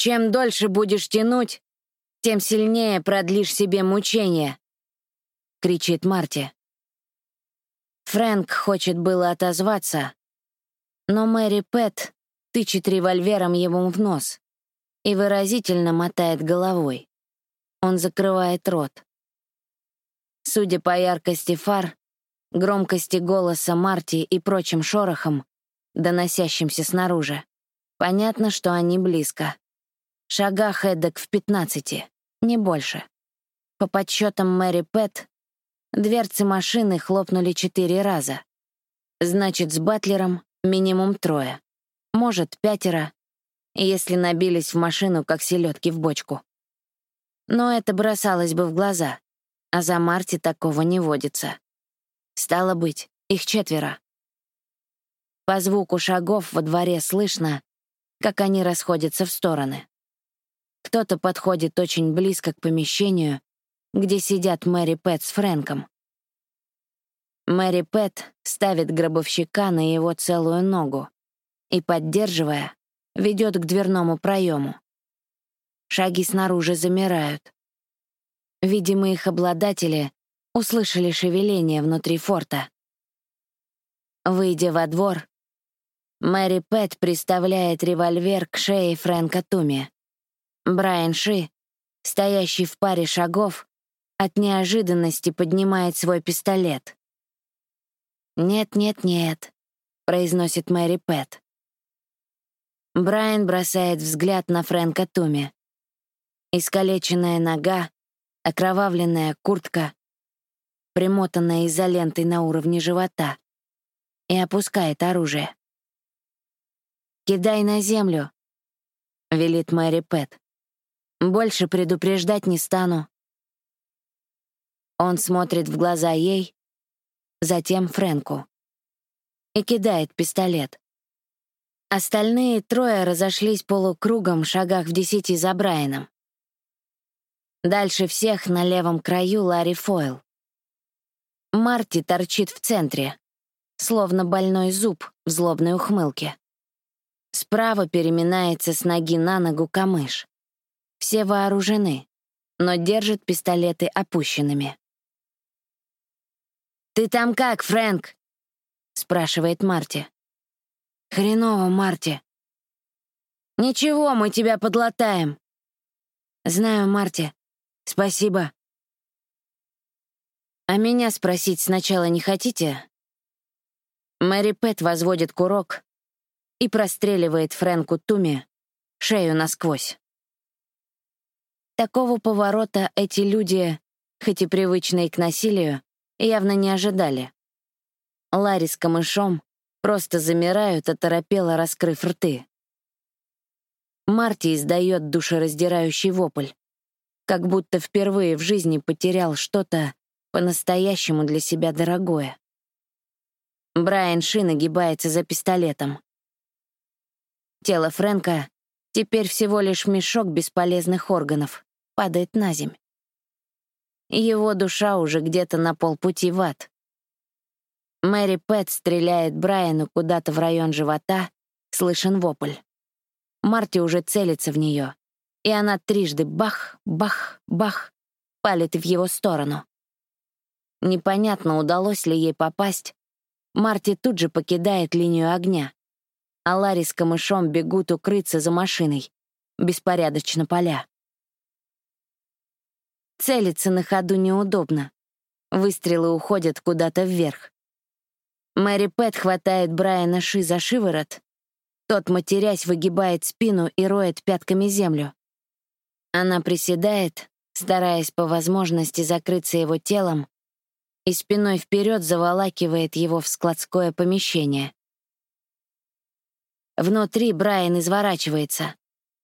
Чем дольше будешь тянуть, тем сильнее продлишь себе мучения», — кричит Марти. Фрэнк хочет было отозваться, но Мэри Пэт тычет револьвером ему в нос и выразительно мотает головой. Он закрывает рот. Судя по яркости фар, громкости голоса Марти и прочим шорохам, доносящимся снаружи, понятно, что они близко. Шагах эдак в пятнадцати, не больше. По подсчетам Мэри Пэт, дверцы машины хлопнули четыре раза. Значит, с Батлером минимум трое. Может, пятеро, если набились в машину, как селедки в бочку. Но это бросалось бы в глаза, а за Марти такого не водится. Стало быть, их четверо. По звуку шагов во дворе слышно, как они расходятся в стороны. Кто-то подходит очень близко к помещению, где сидят Мэри Пэт с Фрэнком. Мэри Пэт ставит гробовщика на его целую ногу и, поддерживая, ведет к дверному проему. Шаги снаружи замирают. Видимо, их обладатели услышали шевеление внутри форта. Выйдя во двор, Мэри Пэт приставляет револьвер к шее Фрэнка Туми. Брайан Ши, стоящий в паре шагов, от неожиданности поднимает свой пистолет. «Нет-нет-нет», — произносит Мэри Пэт. Брайан бросает взгляд на Фрэнка Туми. Искалеченная нога, окровавленная куртка, примотанная изолентой на уровне живота, и опускает оружие. «Кидай на землю», — велит Мэри Пэт. «Больше предупреждать не стану». Он смотрит в глаза ей, затем Фрэнку, и кидает пистолет. Остальные трое разошлись полукругом в шагах в десяти за Брайаном. Дальше всех на левом краю Ларри Фойл. Марти торчит в центре, словно больной зуб в злобной ухмылке. Справа переминается с ноги на ногу камыш. Все вооружены, но держат пистолеты опущенными. «Ты там как, Фрэнк?» — спрашивает Марти. «Хреново, Марти». «Ничего, мы тебя подлатаем». «Знаю, Марти. Спасибо». «А меня спросить сначала не хотите?» Мэри Пэт возводит курок и простреливает Фрэнку Туми шею насквозь. Такого поворота эти люди, хоть и привычные к насилию, явно не ожидали. Ларри с камышом просто замирают, оторопело раскрыв рты. Марти издает душераздирающий вопль, как будто впервые в жизни потерял что-то по-настоящему для себя дорогое. Брайан Ши нагибается за пистолетом. Тело Фрэнка теперь всего лишь мешок бесполезных органов, падает на земь. Его душа уже где-то на полпути в ад. Мэри Пэт стреляет Брайану куда-то в район живота, слышен вопль. Марти уже целится в нее, и она трижды бах, бах, бах палит в его сторону. Непонятно, удалось ли ей попасть. Марти тут же покидает линию огня, а Ларри с камышом бегут укрыться за машиной, беспорядочно поля. Целиться на ходу неудобно. Выстрелы уходят куда-то вверх. Мэри Пэт хватает Брайана Ши за шиворот. Тот, матерясь, выгибает спину и роет пятками землю. Она приседает, стараясь по возможности закрыться его телом, и спиной вперед заволакивает его в складское помещение. Внутри Брайан изворачивается,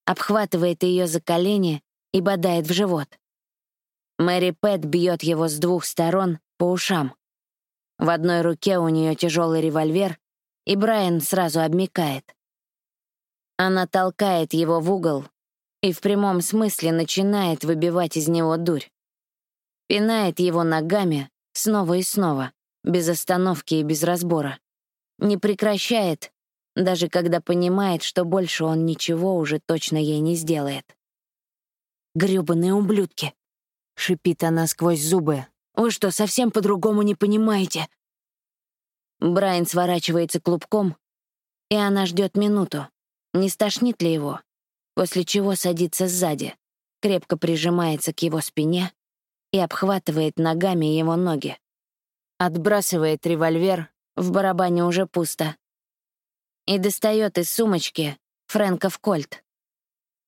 обхватывает ее за колени и бодает в живот. Мэри Пэт бьет его с двух сторон по ушам. В одной руке у нее тяжелый револьвер, и Брайан сразу обмикает. Она толкает его в угол и в прямом смысле начинает выбивать из него дурь. Пинает его ногами снова и снова, без остановки и без разбора. Не прекращает, даже когда понимает, что больше он ничего уже точно ей не сделает. «Грёбаные ублюдки!» — шипит она сквозь зубы. «Вы что, совсем по-другому не понимаете?» Брайан сворачивается клубком, и она ждет минуту, не стошнит ли его, после чего садится сзади, крепко прижимается к его спине и обхватывает ногами его ноги. Отбрасывает револьвер, в барабане уже пусто, и достает из сумочки Фрэнков кольт.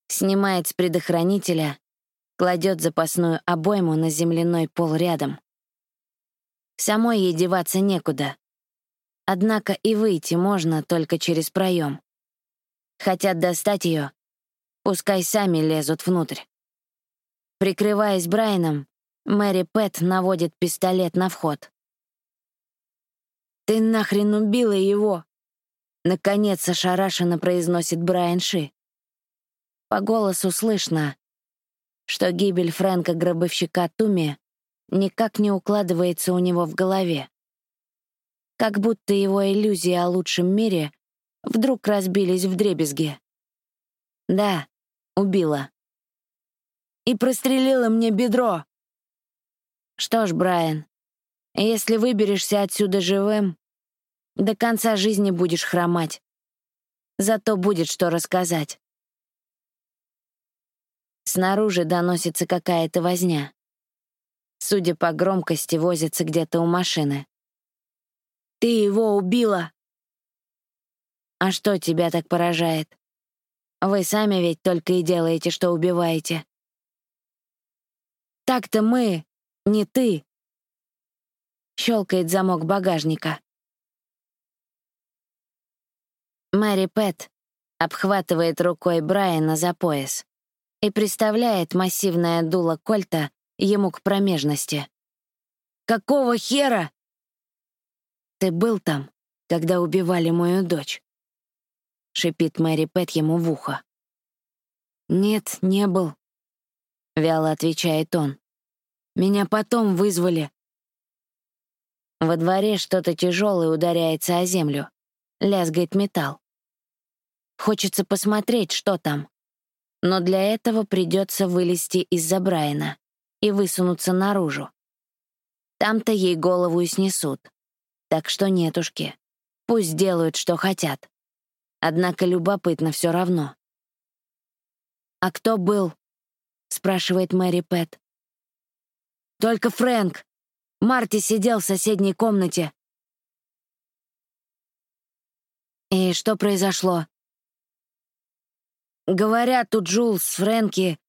Снимает с предохранителя, кладет запасную обойму на земляной пол рядом. Самой ей деваться некуда. Однако и выйти можно только через проем. Хотят достать ее, пускай сами лезут внутрь. Прикрываясь Брайаном, Мэри Пэт наводит пистолет на вход. «Ты нахрен убила его?» Наконец ошарашенно произносит Брайан Ши. По голосу слышно, что гибель Фрэнка-гробовщика Туми никак не укладывается у него в голове. Как будто его иллюзии о лучшем мире вдруг разбились в дребезги. Да, убила. И прострелила мне бедро. Что ж, Брайан, если выберешься отсюда живым, до конца жизни будешь хромать. Зато будет что рассказать. Снаружи доносится какая-то возня. Судя по громкости, возится где-то у машины. «Ты его убила!» «А что тебя так поражает? Вы сами ведь только и делаете, что убиваете». «Так-то мы, не ты!» Щелкает замок багажника. Мэри Пэт обхватывает рукой Брайана за пояс и приставляет массивное дуло кольта ему к промежности. «Какого хера?» «Ты был там, когда убивали мою дочь?» — шипит Мэри Пэт ему в ухо. «Нет, не был», — вяло отвечает он. «Меня потом вызвали». Во дворе что-то тяжелое ударяется о землю. Лязгает металл. Хочется посмотреть, что там. Но для этого придется вылезти из-за Брайана и высунуться наружу. Там-то ей голову и снесут. Так что нетушки. Пусть делают, что хотят. Однако любопытно все равно. «А кто был?» — спрашивает Мэри Пэт. «Только Фрэнк. Марти сидел в соседней комнате». «И что произошло?» Говорят, у Джулс с Фрэнки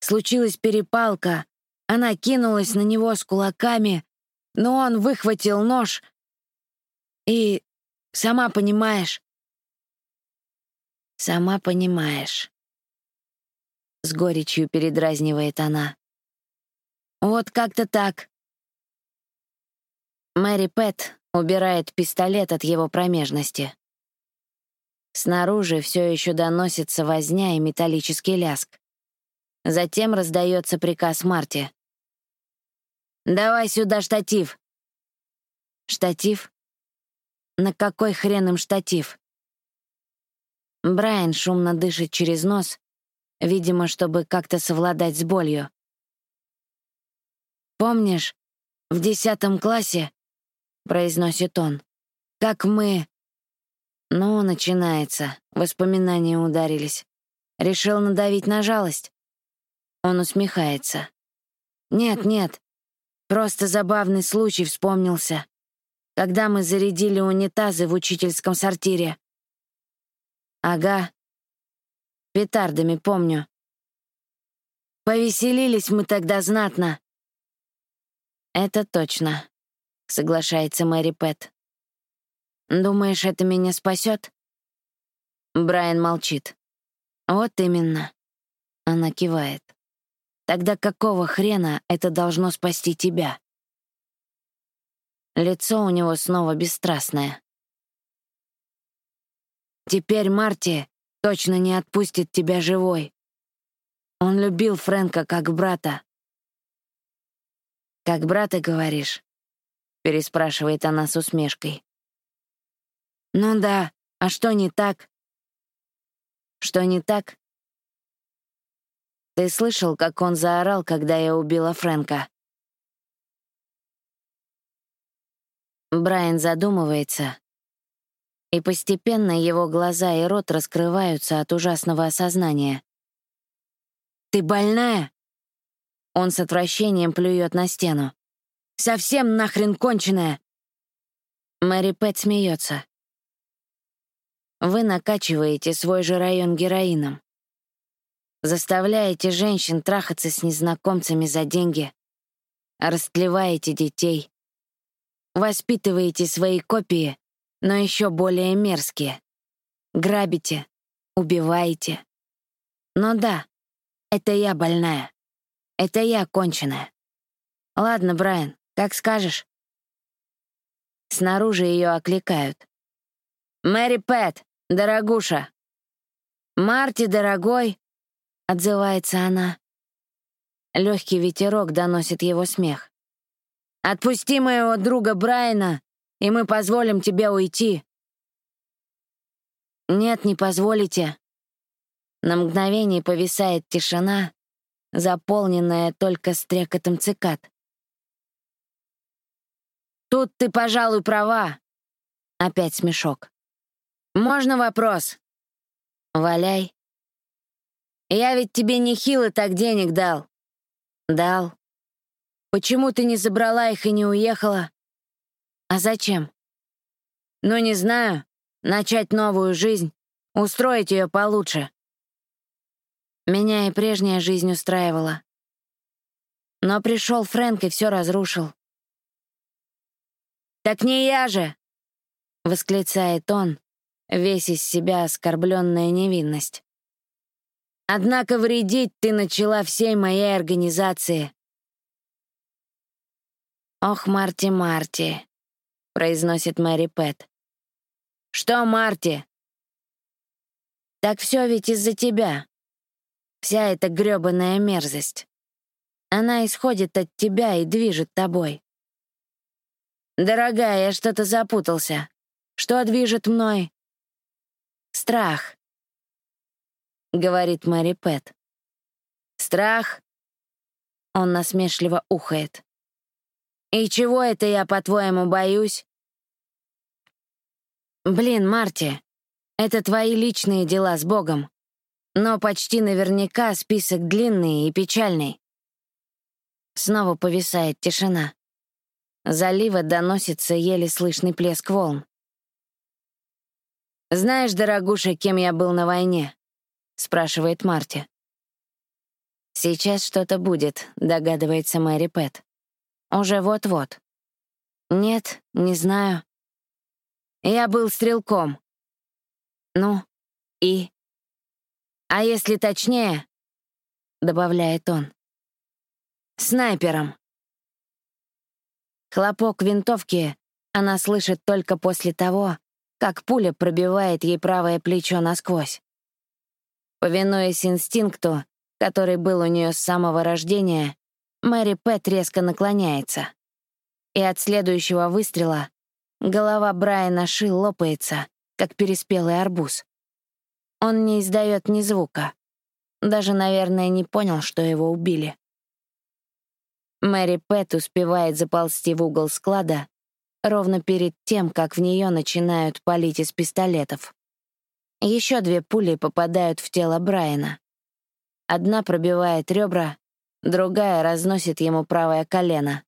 случилась перепалка. Она кинулась на него с кулаками, но он выхватил нож и... Сама понимаешь. Сама понимаешь. С горечью передразнивает она. Вот как-то так. Мэри Пэт убирает пистолет от его промежности. Снаружи все еще доносится возня и металлический ляск. Затем раздается приказ Марти. «Давай сюда штатив!» «Штатив? На какой хрен им штатив?» Брайан шумно дышит через нос, видимо, чтобы как-то совладать с болью. «Помнишь, в десятом классе, — произносит он, — как мы ну, начинается. Воспоминания ударились. Решил надавить на жалость. Он усмехается. Нет, нет. Просто забавный случай вспомнился. Когда мы зарядили унитазы в учительском сортире. Ага. Петардами помню. Повеселились мы тогда знатно. Это точно, соглашается Мэри Пэт. Думаешь, это меня спасет? Брайан молчит. Вот именно. Она кивает. Тогда какого хрена это должно спасти тебя? Лицо у него снова бесстрастное. Теперь Марти точно не отпустит тебя живой. Он любил Фрэнка как брата. «Как брата, говоришь?» — переспрашивает она с усмешкой. «Ну да, А что не так? Что не так? Ты слышал, как он заорал, когда я убила Фрэнка? Брайан задумывается, и постепенно его глаза и рот раскрываются от ужасного осознания. «Ты больная?» Он с отвращением плюет на стену. «Совсем нахрен конченая!» Мэри Пэт смеется. Вы накачиваете свой же район героином. Заставляете женщин трахаться с незнакомцами за деньги. Растлеваете детей. Воспитываете свои копии, но еще более мерзкие. Грабите, убиваете. Но да, это я больная. Это я конченая. Ладно, Брайан, как скажешь. Снаружи ее окликают. «Мэри Пэт, дорогуша!» «Марти, дорогой!» — отзывается она. Легкий ветерок доносит его смех. «Отпусти моего друга Брайана, и мы позволим тебе уйти». «Нет, не позволите». На мгновение повисает тишина, заполненная только стрекотом цикад. «Тут ты, пожалуй, права». Опять смешок. «Можно вопрос?» «Валяй». «Я ведь тебе нехило так денег дал». «Дал». «Почему ты не забрала их и не уехала?» «А зачем?» «Ну, не знаю. Начать новую жизнь. Устроить ее получше». Меня и прежняя жизнь устраивала. Но пришел Фрэнк и все разрушил. «Так не я же!» — восклицает он, весь из себя оскорбленная невинность. «Однако вредить ты начала всей моей организации». «Ох, Марти, Марти», — произносит Мэри Пэт. «Что, Марти?» «Так все ведь из-за тебя. Вся эта грёбаная мерзость. Она исходит от тебя и движет тобой. Дорогая, я что-то запутался. Что движет мной? Страх, — говорит Мэри Пэт. Страх? Он насмешливо ухает. И чего это я, по-твоему, боюсь? Блин, Марти, это твои личные дела с Богом. Но почти наверняка список длинный и печальный. Снова повисает тишина. Залива доносится еле слышный плеск волн. «Знаешь, дорогуша, кем я был на войне?» — спрашивает Марти. «Сейчас что-то будет», — догадывается Мэри Пэт. «Уже вот-вот». «Нет, не знаю». «Я был стрелком». «Ну, и?» А если точнее, — добавляет он, — снайпером. Хлопок винтовки она слышит только после того, как пуля пробивает ей правое плечо насквозь. Повинуясь инстинкту, который был у нее с самого рождения, Мэри Пэт резко наклоняется. И от следующего выстрела голова Брайана Ши лопается, как переспелый арбуз. Он не издает ни звука. Даже, наверное, не понял, что его убили. Мэри Пэт успевает заползти в угол склада ровно перед тем, как в нее начинают палить из пистолетов. Еще две пули попадают в тело Брайана. Одна пробивает ребра, другая разносит ему правое колено.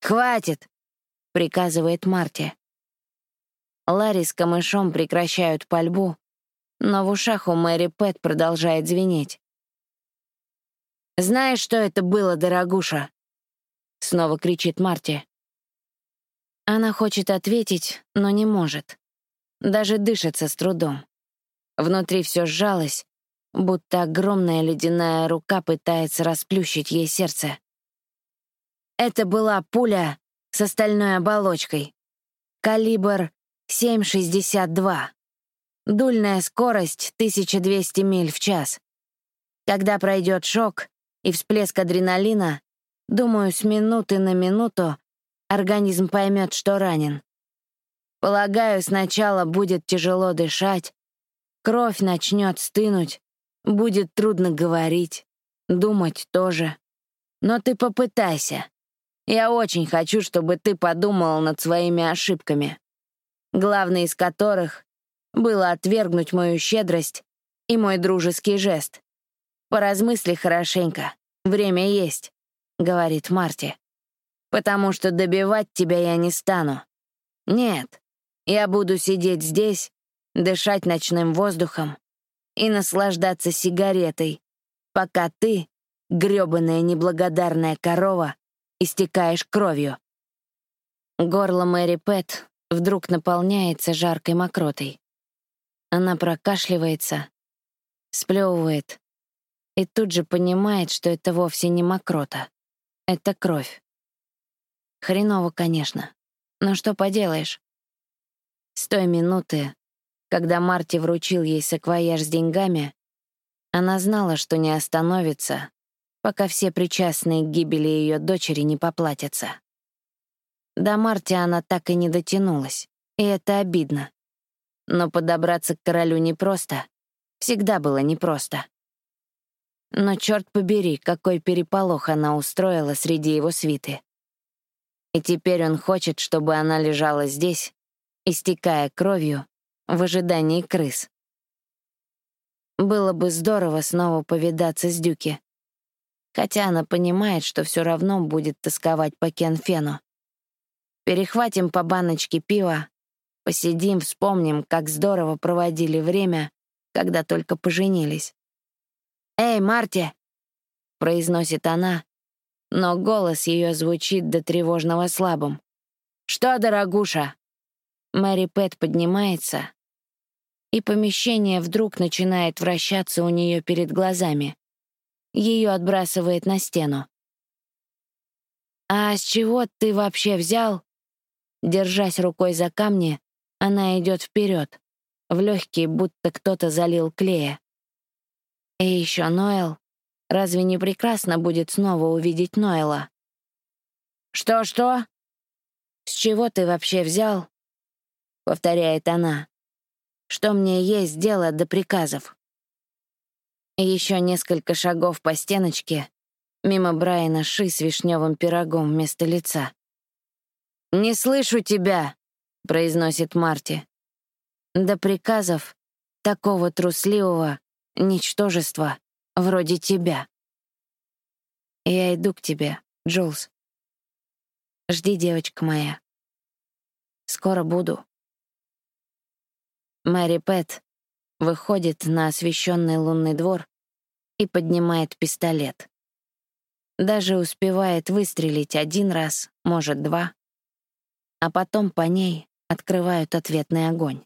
«Хватит!» — приказывает Марти. Ларри с камышом прекращают пальбу, но в ушах у Мэри Пэт продолжает звенеть. «Знаешь, что это было, дорогуша?» — снова кричит Марти. Она хочет ответить, но не может. Даже дышится с трудом. Внутри все сжалось, будто огромная ледяная рука пытается расплющить ей сердце. Это была пуля с остальной оболочкой. Калибр 7,62. Дульная скорость — 1200 миль в час. Когда пройдет шок и всплеск адреналина, думаю, с минуты на минуту организм поймет, что ранен. Полагаю, сначала будет тяжело дышать, кровь начнет стынуть, будет трудно говорить, думать тоже. Но ты попытайся. Я очень хочу, чтобы ты подумал над своими ошибками, главной из которых было отвергнуть мою щедрость и мой дружеский жест. «Поразмысли хорошенько, время есть», — говорит Марти. «Потому что добивать тебя я не стану. Нет, я буду сидеть здесь, дышать ночным воздухом и наслаждаться сигаретой, пока ты, грёбаная неблагодарная корова, истекаешь кровью». Горло Мэри Пэт вдруг наполняется жаркой мокротой. Она прокашливается, сплевывает и тут же понимает, что это вовсе не мокрота. Это кровь. Хреново, конечно. Но что поделаешь? С той минуты, когда Марти вручил ей саквояж с деньгами, она знала, что не остановится, пока все причастные к гибели ее дочери не поплатятся. До Марти она так и не дотянулась, и это обидно. Но подобраться к королю непросто. Всегда было непросто. Но черт побери, какой переполох она устроила среди его свиты. И теперь он хочет, чтобы она лежала здесь, истекая кровью, в ожидании крыс. Было бы здорово снова повидаться с Дюки. Хотя она понимает, что все равно будет тосковать по Кенфену. Перехватим по баночке пива, Посидим, вспомним, как здорово проводили время, когда только поженились. «Эй, Марти!» — произносит она, но голос ее звучит до тревожного слабым. «Что, дорогуша?» Мэри Пэт поднимается, и помещение вдруг начинает вращаться у нее перед глазами. Ее отбрасывает на стену. «А с чего ты вообще взял?» Держась рукой за камни, она идет вперед, в легкие, будто кто-то залил клея. И еще Ноэл. Разве не прекрасно будет снова увидеть Ноэла? «Что-что? С чего ты вообще взял?» — повторяет она. «Что мне есть дело до приказов?» Еще несколько шагов по стеночке, мимо Брайана Ши с вишневым пирогом вместо лица. «Не слышу тебя!» — произносит Марти. «До приказов такого трусливого ничтожества вроде тебя. Я иду к тебе, Джулс. Жди, девочка моя. Скоро буду». Мэри Пэт выходит на освещенный лунный двор и поднимает пистолет. Даже успевает выстрелить один раз, может, два, а потом по ней открывают ответный огонь.